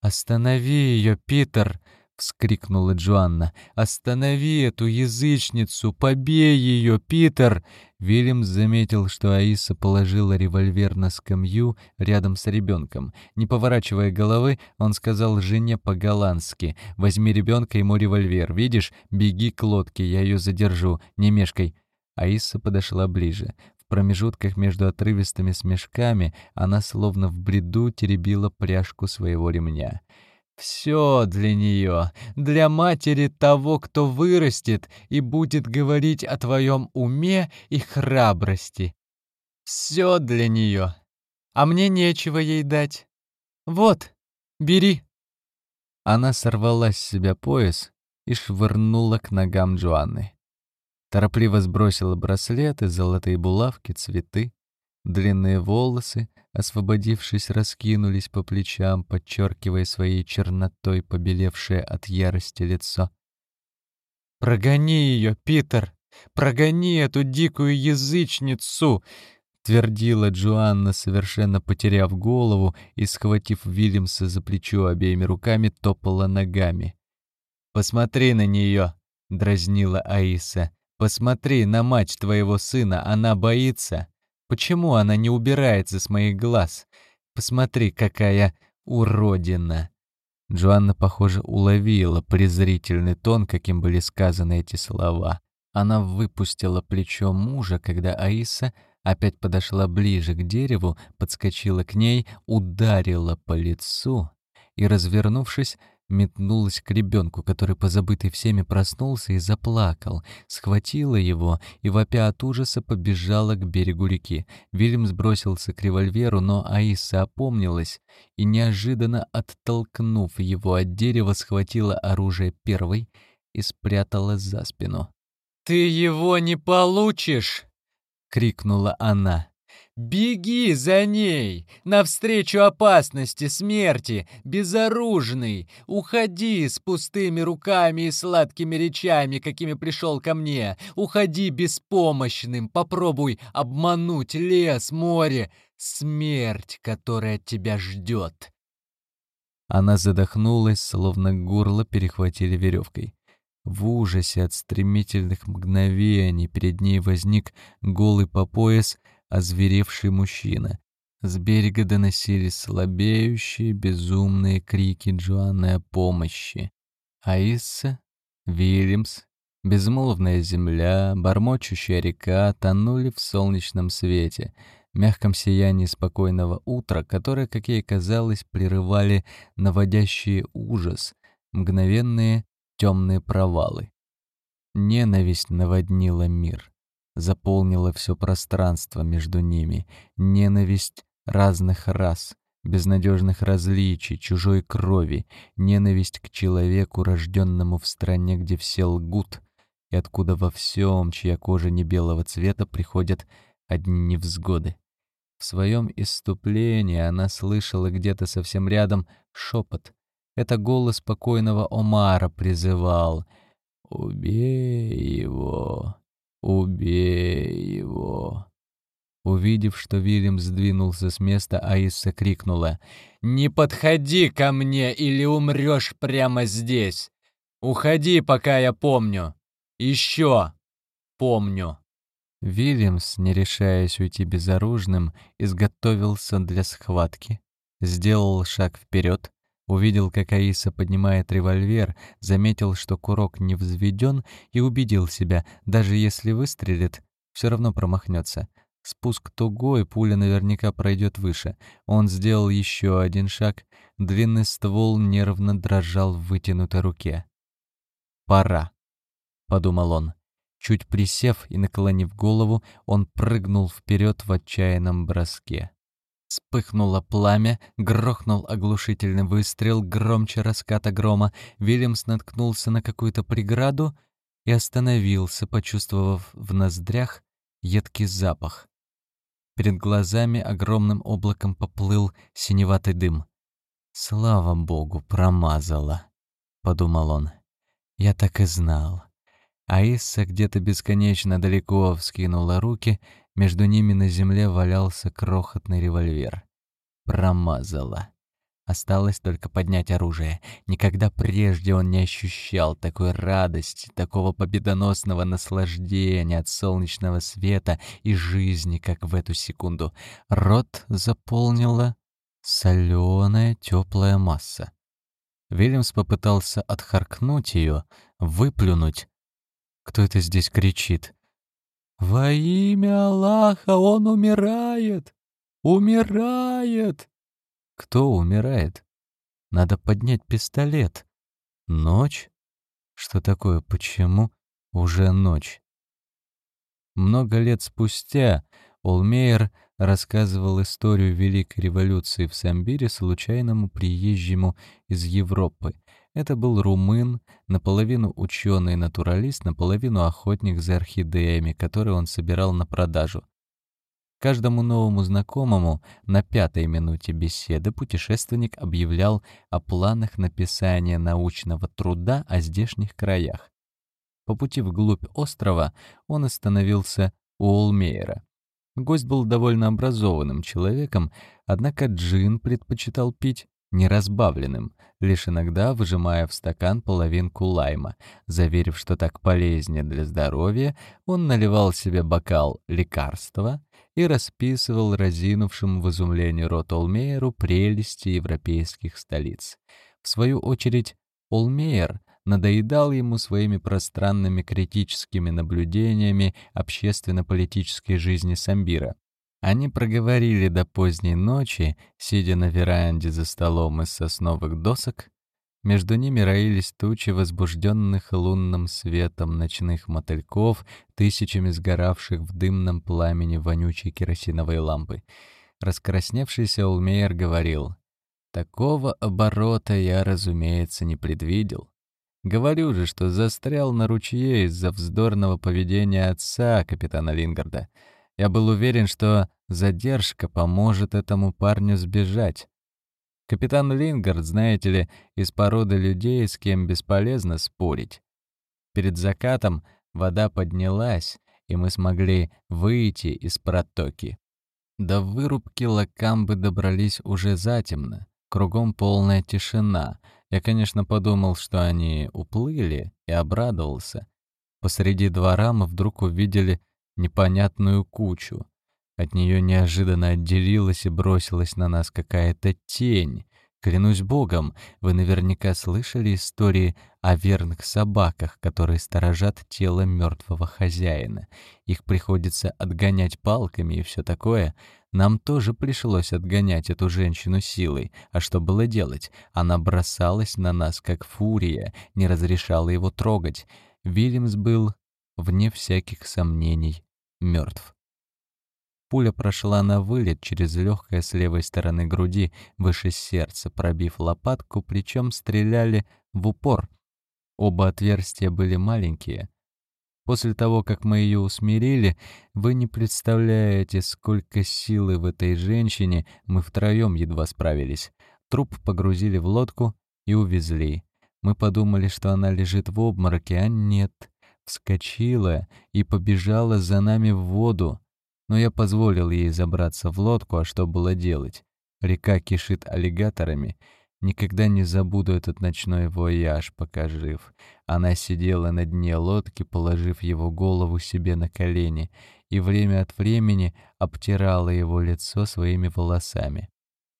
«Останови ее, Питер!» — вскрикнула Джоанна. «Останови эту язычницу! Побей ее, Питер!» Вильям заметил, что Аиса положила револьвер на скамью рядом с ребенком. Не поворачивая головы, он сказал жене по-голландски. «Возьми ребенка, ему револьвер. Видишь? Беги к лодке, я ее задержу. Не мешкай». Аиса подошла ближе. В промежутках между отрывистыми смешками она словно в бреду теребила пряжку своего ремня. Все для нее, для матери того, кто вырастет и будет говорить о твоем уме и храбрости. Все для нее. А мне нечего ей дать. Вот, бери. Она сорвала с себя пояс и швырнула к ногам Джоанны. Торопливо сбросила браслеты, золотые булавки, цветы. Длинные волосы, освободившись, раскинулись по плечам, подчеркивая своей чернотой побелевшее от ярости лицо. «Прогони ее, Питер! Прогони эту дикую язычницу!» — твердила Джоанна, совершенно потеряв голову и, схватив Вильямса за плечо обеими руками, топала ногами. «Посмотри на нее!» — дразнила Аиса. «Посмотри на мать твоего сына, она боится!» Почему она не убирается с моих глаз? Посмотри, какая уродина!» Джоанна, похоже, уловила презрительный тон, каким были сказаны эти слова. Она выпустила плечо мужа, когда Аиса опять подошла ближе к дереву, подскочила к ней, ударила по лицу и, развернувшись, метнулась к ребенку, который, позабытый всеми, проснулся и заплакал, схватила его и, вопя от ужаса, побежала к берегу реки. Вильям сбросился к револьверу, но Аиса опомнилась и, неожиданно оттолкнув его от дерева, схватила оружие первой и спрятала за спину. «Ты его не получишь!» — крикнула она. Беги за ней, навстречу опасности, смерти, безоружный. Уходи с пустыми руками и сладкими речами, какими пришел ко мне. Уходи беспомощным, попробуй обмануть лес, море, смерть, которая тебя ждет. Она задохнулась, словно горло перехватили веревкой. В ужасе от стремительных мгновений перед ней возник голый по пояс — озверевший мужчина. С берега доносились слабеющие, безумные крики Джоанны о помощи. Аисса, Вильямс, безмолвная земля, бормочущая река тонули в солнечном свете, мягком сиянии спокойного утра, которое, как ей казалось, прерывали наводящие ужас, мгновенные темные провалы. Ненависть наводнила мир заполнила все пространство между ними, ненависть разных рас, безнадежных различий, чужой крови, ненависть к человеку, рожденному в стране, где все лгут, и откуда во всем, чья кожа не белого цвета, приходят одни невзгоды. В своем иступлении она слышала где-то совсем рядом шепот. Это голос покойного Омара призывал «Убей его!» «Убей его!» Увидев, что Вильям сдвинулся с места, Аиса крикнула. «Не подходи ко мне, или умрешь прямо здесь! Уходи, пока я помню! Еще помню!» Вильямс, не решаясь уйти безоружным, изготовился для схватки, сделал шаг вперед, Увидел, как Аиса поднимает револьвер, заметил, что курок не взведен, и убедил себя, даже если выстрелит, все равно промахнется. Спуск тугой, пуля наверняка пройдет выше. Он сделал еще один шаг, длинный ствол нервно дрожал в вытянутой руке. «Пора», — подумал он. Чуть присев и наклонив голову, он прыгнул вперед в отчаянном броске. Вспыхнуло пламя, грохнул оглушительный выстрел, громче раската грома. Вильямс наткнулся на какую-то преграду и остановился, почувствовав в ноздрях едкий запах. Перед глазами огромным облаком поплыл синеватый дым. «Слава богу, промазала», — подумал он. «Я так и знал». Аисса где-то бесконечно далеко вскинула руки, между ними на земле валялся крохотный револьвер. Промазала. Осталось только поднять оружие. Никогда прежде он не ощущал такой радости, такого победоносного наслаждения от солнечного света и жизни, как в эту секунду. Рот заполнила соленая теплая масса. Вильямс попытался отхаркнуть ее, выплюнуть. Кто это здесь кричит? «Во имя Аллаха он умирает! Умирает!» Кто умирает? Надо поднять пистолет. Ночь? Что такое? Почему уже ночь? Много лет спустя Олмейер рассказывал историю Великой революции в Самбире случайному приезжему из Европы. Это был румын, наполовину ученый-натуралист, наполовину охотник за орхидеями, которые он собирал на продажу. Каждому новому знакомому на пятой минуте беседы путешественник объявлял о планах написания научного труда о здешних краях. По пути вглубь острова он остановился у Олмейера. Гость был довольно образованным человеком, однако джин предпочитал пить неразбавленным, лишь иногда выжимая в стакан половинку лайма. Заверив, что так полезнее для здоровья, он наливал себе бокал лекарства и расписывал разинувшему в изумлении рот Олмейеру прелести европейских столиц. В свою очередь, Олмейер надоедал ему своими пространными критическими наблюдениями общественно-политической жизни Самбира. Они проговорили до поздней ночи, сидя на веранде за столом из сосновых досок. Между ними роились тучи возбужденных лунным светом ночных мотыльков, тысячами сгоравших в дымном пламени вонючей керосиновой лампы. Раскрасневшийся Улмейер говорил, «Такого оборота я, разумеется, не предвидел. Говорю же, что застрял на ручье из-за вздорного поведения отца капитана Лингарда. Я был уверен, что задержка поможет этому парню сбежать. Капитан Лингард, знаете ли, из породы людей, с кем бесполезно спорить. Перед закатом вода поднялась, и мы смогли выйти из протоки. До вырубки Лакамбы добрались уже затемно, кругом полная тишина. Я, конечно, подумал, что они уплыли, и обрадовался. Посреди двора мы вдруг увидели непонятную кучу. От нее неожиданно отделилась и бросилась на нас какая-то тень. Клянусь богом, вы наверняка слышали истории о верных собаках, которые сторожат тело мертвого хозяина. Их приходится отгонять палками и все такое. Нам тоже пришлось отгонять эту женщину силой. А что было делать? Она бросалась на нас, как фурия, не разрешала его трогать. Вильямс был, вне всяких сомнений, мертв. Пуля прошла на вылет через легкое с левой стороны груди, выше сердца, пробив лопатку, причем стреляли в упор. Оба отверстия были маленькие. После того, как мы ее усмирили, вы не представляете, сколько силы в этой женщине, мы втроем едва справились. Труп погрузили в лодку и увезли. Мы подумали, что она лежит в обмороке, а нет вскочила и побежала за нами в воду, но я позволил ей забраться в лодку, а что было делать? Река кишит аллигаторами. Никогда не забуду этот ночной вояж, пока жив. Она сидела на дне лодки, положив его голову себе на колени, и время от времени обтирала его лицо своими волосами.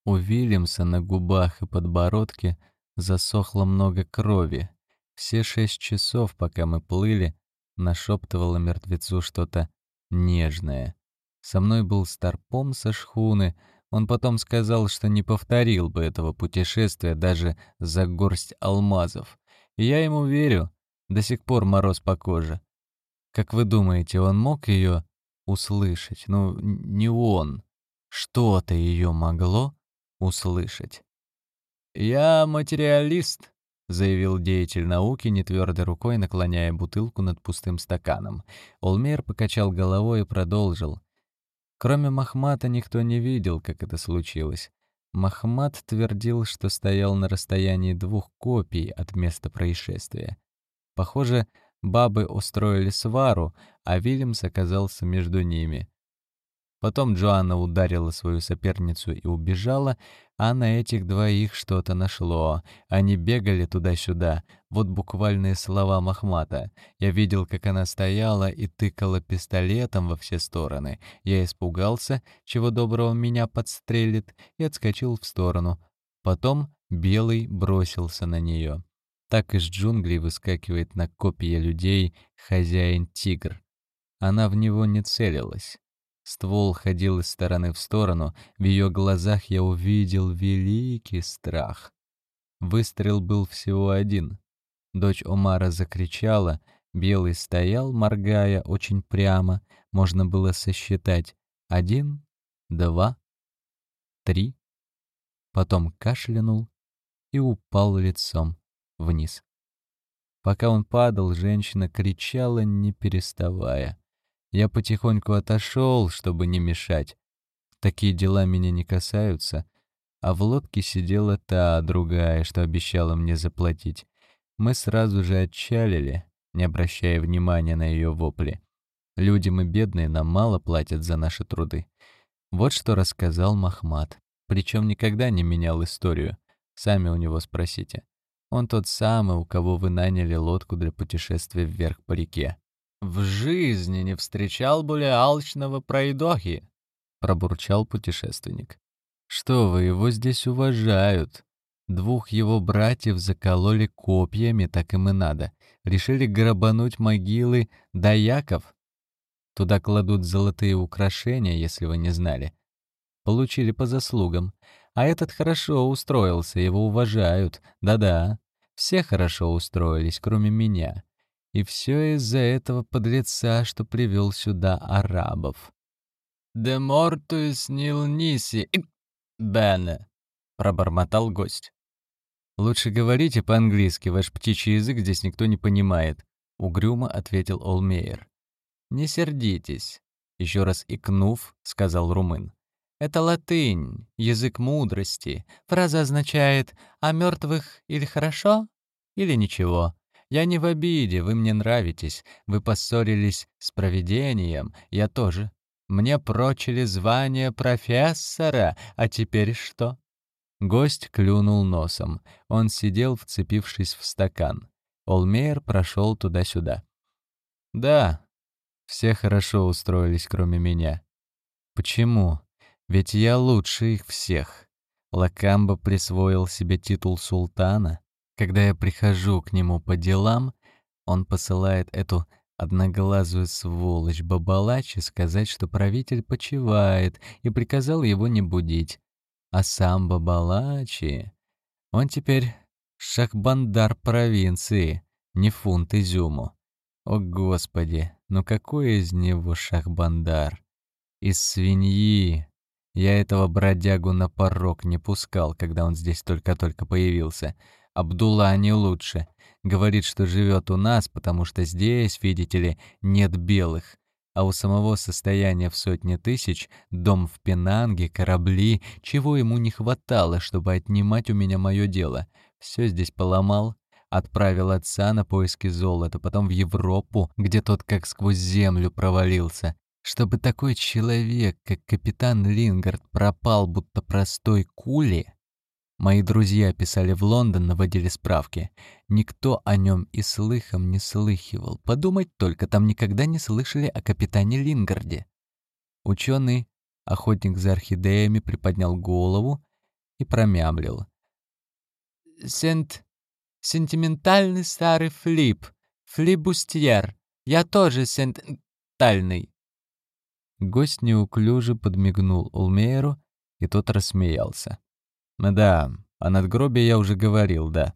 У Вильямса на губах и подбородке засохло много крови, все шесть часов, пока мы плыли, нашептывала мертвецу что-то нежное. Со мной был старпом со шхуны. Он потом сказал, что не повторил бы этого путешествия даже за горсть алмазов. И я ему верю. До сих пор мороз по коже. Как вы думаете, он мог ее услышать? Ну, не он. Что-то ее могло услышать. «Я материалист», — заявил деятель науки, нетвердой рукой наклоняя бутылку над пустым стаканом. Олмейр покачал головой и продолжил. Кроме Махмата никто не видел, как это случилось. Махмат твердил, что стоял на расстоянии двух копий от места происшествия. Похоже, бабы устроили свару, а Вильямс оказался между ними. Потом Джоанна ударила свою соперницу и убежала, а на этих двоих что-то нашло. Они бегали туда-сюда. Вот буквальные слова Махмата. Я видел, как она стояла и тыкала пистолетом во все стороны. Я испугался, чего доброго меня подстрелит, и отскочил в сторону. Потом Белый бросился на нее. Так из джунглей выскакивает на копья людей хозяин-тигр. Она в него не целилась. Ствол ходил из стороны в сторону, в ее глазах я увидел великий страх. Выстрел был всего один. Дочь Омара закричала, Белый стоял, моргая очень прямо, можно было сосчитать. Один, два, три. Потом кашлянул и упал лицом вниз. Пока он падал, женщина кричала, не переставая. Я потихоньку отошел, чтобы не мешать. Такие дела меня не касаются. А в лодке сидела та, другая, что обещала мне заплатить. Мы сразу же отчалили, не обращая внимания на ее вопли. Люди мы бедные, нам мало платят за наши труды. Вот что рассказал Махмат. Причем никогда не менял историю. Сами у него спросите. Он тот самый, у кого вы наняли лодку для путешествия вверх по реке. «В жизни не встречал более алчного пройдохи», — пробурчал путешественник. «Что вы, его здесь уважают. Двух его братьев закололи копьями, так им и надо. Решили грабануть могилы даяков. Туда кладут золотые украшения, если вы не знали. Получили по заслугам. А этот хорошо устроился, его уважают. Да-да, все хорошо устроились, кроме меня. И все из-за этого подлеца, что привел сюда арабов. «De mortuis nil nisi bene», — пробормотал гость. «Лучше говорите по-английски, ваш птичий язык здесь никто не понимает», — угрюмо ответил Олмейер. «Не сердитесь», — еще раз икнув, сказал румын. «Это латынь, язык мудрости. Фраза означает «о мертвых или хорошо, или ничего». Я не в обиде, вы мне нравитесь. Вы поссорились с провидением, я тоже. Мне прочили звание профессора, а теперь что?» Гость клюнул носом. Он сидел, вцепившись в стакан. Олмейер прошел туда-сюда. «Да, все хорошо устроились, кроме меня. Почему? Ведь я лучше их всех. Лакамба присвоил себе титул султана. Когда я прихожу к нему по делам, он посылает эту одноглазую сволочь Бабалачи сказать, что правитель почивает, и приказал его не будить. А сам Бабалачи... Он теперь шахбандар провинции, не фунт изюму. О, Господи, ну какой из него шахбандар? Из свиньи. Я этого бродягу на порог не пускал, когда он здесь только-только появился. Абдулла не лучше. Говорит, что живет у нас, потому что здесь, видите ли, нет белых. А у самого состояния в сотни тысяч, дом в Пенанге, корабли, чего ему не хватало, чтобы отнимать у меня мое дело. Все здесь поломал, отправил отца на поиски золота, потом в Европу, где тот как сквозь землю провалился. Чтобы такой человек, как капитан Лингард, пропал, будто простой кули, Мои друзья писали в Лондон, наводили справки. Никто о нем и слыхом не слыхивал. Подумать только, там никогда не слышали о капитане Лингарде. Ученый, охотник за орхидеями, приподнял голову и промямлил. «Сент... сентиментальный старый флип, флибустьер. Я тоже сентиментальный». Гость неуклюже подмигнул Улмейеру, и тот рассмеялся. Да, о надгробии я уже говорил, да.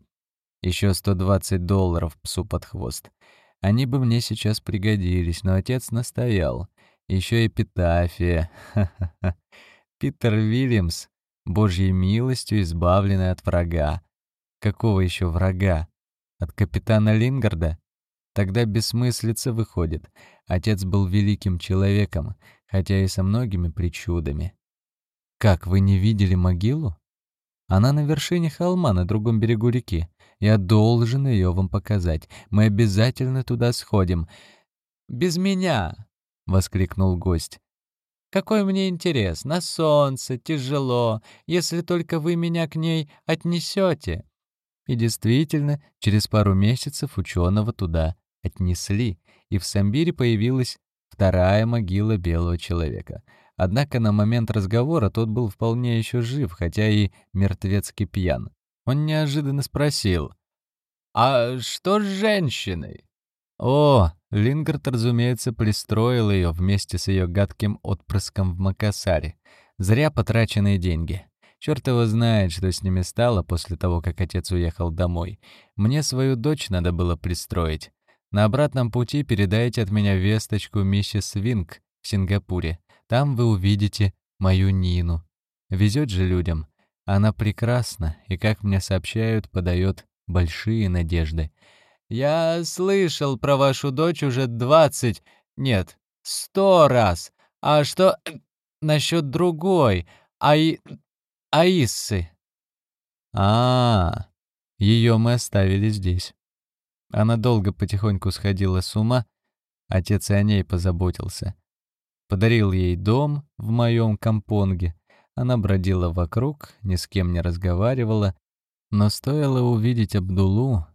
Еще 120 долларов псу под хвост. Они бы мне сейчас пригодились, но отец настоял. Еще эпитафия. Ха-ха-ха. Питер Вильямс, Божьей милостью избавленный от врага. Какого еще врага? От капитана Лингарда? Тогда бессмыслица выходит. Отец был великим человеком, хотя и со многими причудами. Как, вы не видели могилу? Она на вершине холма на другом берегу реки. Я должен ее вам показать. Мы обязательно туда сходим. Без меня, воскликнул гость. Какой мне интерес? На солнце, тяжело, если только вы меня к ней отнесете. И действительно, через пару месяцев ученого туда отнесли, и в Самбире появилась вторая могила белого человека. Однако на момент разговора тот был вполне еще жив, хотя и мертвецки пьян. Он неожиданно спросил, «А что с женщиной?» О, Лингард, разумеется, пристроил ее вместе с ее гадким отпрыском в Макасаре. Зря потраченные деньги. Черт его знает, что с ними стало после того, как отец уехал домой. Мне свою дочь надо было пристроить. На обратном пути передайте от меня весточку миссис Винг в Сингапуре. Там вы увидите мою Нину. Везет же людям. Она прекрасна и, как мне сообщают, подает большие надежды. Я слышал про вашу дочь уже двадцать, нет, сто раз. А что насчет другой, Аи... Аиссы? А, -а, -а ее мы оставили здесь. Она долго потихоньку сходила с ума, отец и о ней позаботился. Подарил ей дом в моем компонге. Она бродила вокруг, ни с кем не разговаривала, но стоило увидеть Абдулу,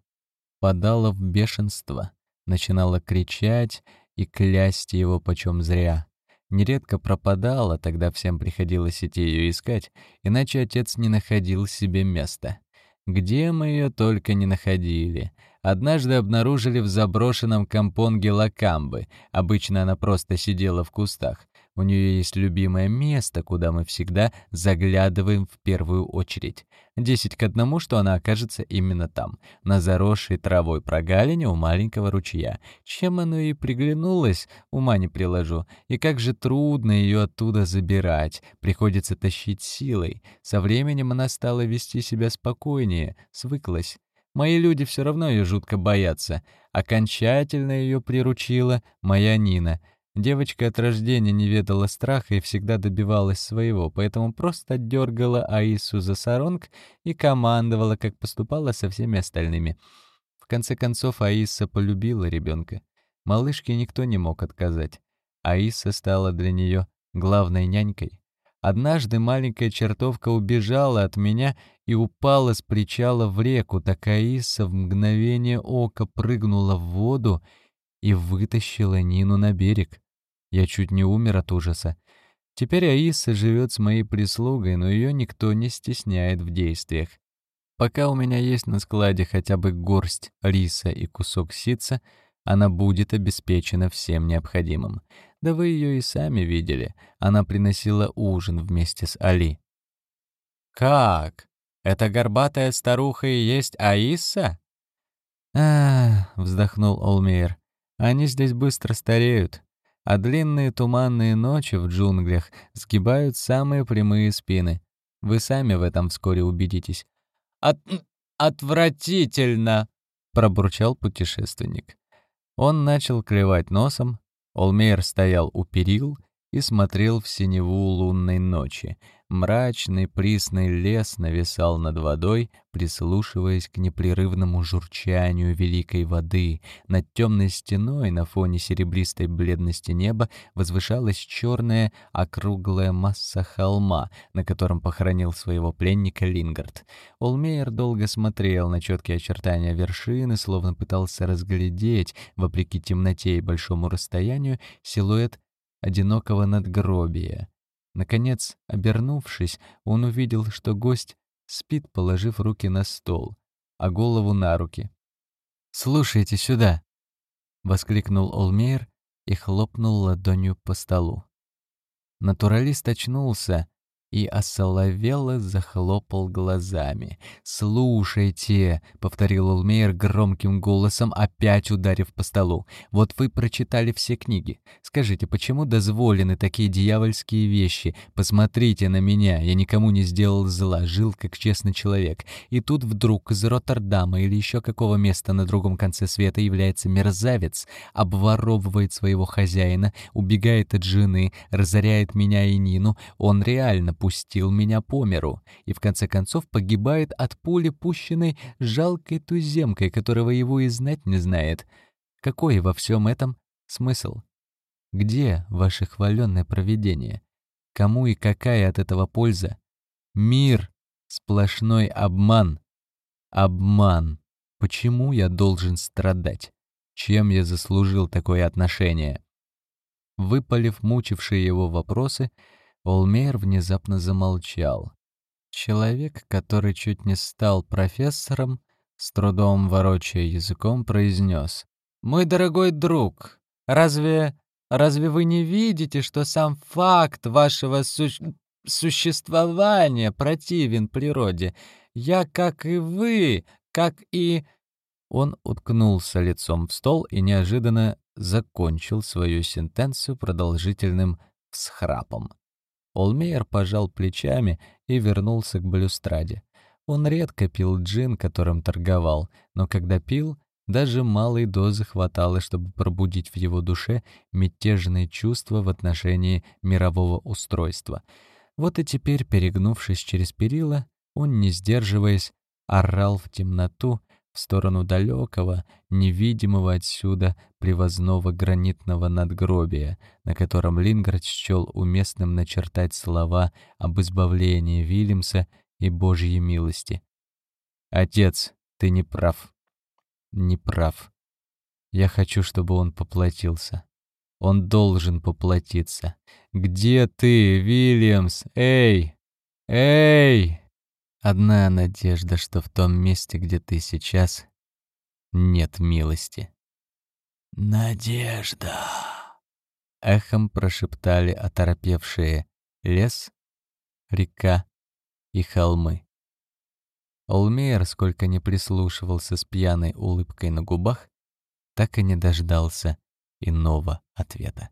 падала в бешенство, начинала кричать и клясть его почем зря. Нередко пропадала, тогда всем приходилось идти ее искать, иначе отец не находил себе места. Где мы ее только не находили. Однажды обнаружили в заброшенном компонге Лакамбы. Обычно она просто сидела в кустах. У нее есть любимое место, куда мы всегда заглядываем в первую очередь. Десять к одному, что она окажется именно там, на заросшей травой прогалине у маленького ручья. Чем оно ей приглянулось, ума не приложу. И как же трудно ее оттуда забирать, приходится тащить силой. Со временем она стала вести себя спокойнее, свыклась. Мои люди все равно ее жутко боятся. Окончательно ее приручила моя Нина — Девочка от рождения не ведала страха и всегда добивалась своего, поэтому просто дергала Аису за саронг и командовала, как поступала со всеми остальными. В конце концов, Аиса полюбила ребенка. Малышке никто не мог отказать. Аиса стала для нее главной нянькой. Однажды маленькая чертовка убежала от меня и упала с причала в реку, так Аиса в мгновение ока прыгнула в воду и вытащила Нину на берег. Я чуть не умер от ужаса. Теперь Аиса живет с моей прислугой, но ее никто не стесняет в действиях. Пока у меня есть на складе хотя бы горсть риса и кусок ситца, она будет обеспечена всем необходимым. Да вы ее и сами видели. Она приносила ужин вместе с Али. «Как? Эта горбатая старуха и есть Аиса?» «Ах», — вздохнул Олмейер, — «они здесь быстро стареют а длинные туманные ночи в джунглях сгибают самые прямые спины. Вы сами в этом вскоре убедитесь. «От... отвратительно!» — пробурчал путешественник. Он начал клевать носом, Олмейер стоял у перил и смотрел в синеву лунной ночи, Мрачный присный лес нависал над водой, прислушиваясь к непрерывному журчанию великой воды. Над темной стеной на фоне серебристой бледности неба возвышалась черная округлая масса холма, на котором похоронил своего пленника Лингард. Олмейер долго смотрел на четкие очертания вершины, словно пытался разглядеть, вопреки темноте и большому расстоянию, силуэт одинокого надгробия. Наконец, обернувшись, он увидел, что гость спит, положив руки на стол, а голову на руки. «Слушайте сюда!» — воскликнул Олмейр и хлопнул ладонью по столу. Натуралист очнулся и осоловело захлопал глазами. «Слушайте», — повторил Улмейер громким голосом, опять ударив по столу, — «вот вы прочитали все книги. Скажите, почему дозволены такие дьявольские вещи? Посмотрите на меня, я никому не сделал зла, жил как честный человек. И тут вдруг из Роттердама или еще какого места на другом конце света является мерзавец, обворовывает своего хозяина, убегает от жены, разоряет меня и Нину, он реально пустил меня по миру и в конце концов погибает от пули, пущенной жалкой туземкой, которого его и знать не знает. Какой во всем этом смысл? Где ваше хваленное провидение? Кому и какая от этого польза? Мир — сплошной обман. Обман. Почему я должен страдать? Чем я заслужил такое отношение? Выпалив мучившие его вопросы, Олмейер внезапно замолчал. Человек, который чуть не стал профессором, с трудом ворочая языком, произнес. «Мой дорогой друг, разве... разве вы не видите, что сам факт вашего су... существования противен природе? Я, как и вы, как и...» Он уткнулся лицом в стол и неожиданно закончил свою сентенцию продолжительным всхрапом. Олмейер пожал плечами и вернулся к балюстраде. Он редко пил джин, которым торговал, но когда пил, даже малой дозы хватало, чтобы пробудить в его душе мятежные чувства в отношении мирового устройства. Вот и теперь, перегнувшись через перила, он, не сдерживаясь, орал в темноту, в сторону далекого, невидимого отсюда привозного гранитного надгробия, на котором Лингард счел уместным начертать слова об избавлении Вильямса и Божьей милости. «Отец, ты не прав. Не прав. Я хочу, чтобы он поплатился. Он должен поплатиться. Где ты, Вильямс? Эй! Эй!» Одна надежда, что в том месте, где ты сейчас, нет милости. «Надежда!» — эхом прошептали оторопевшие лес, река и холмы. Олмейер, сколько не прислушивался с пьяной улыбкой на губах, так и не дождался иного ответа.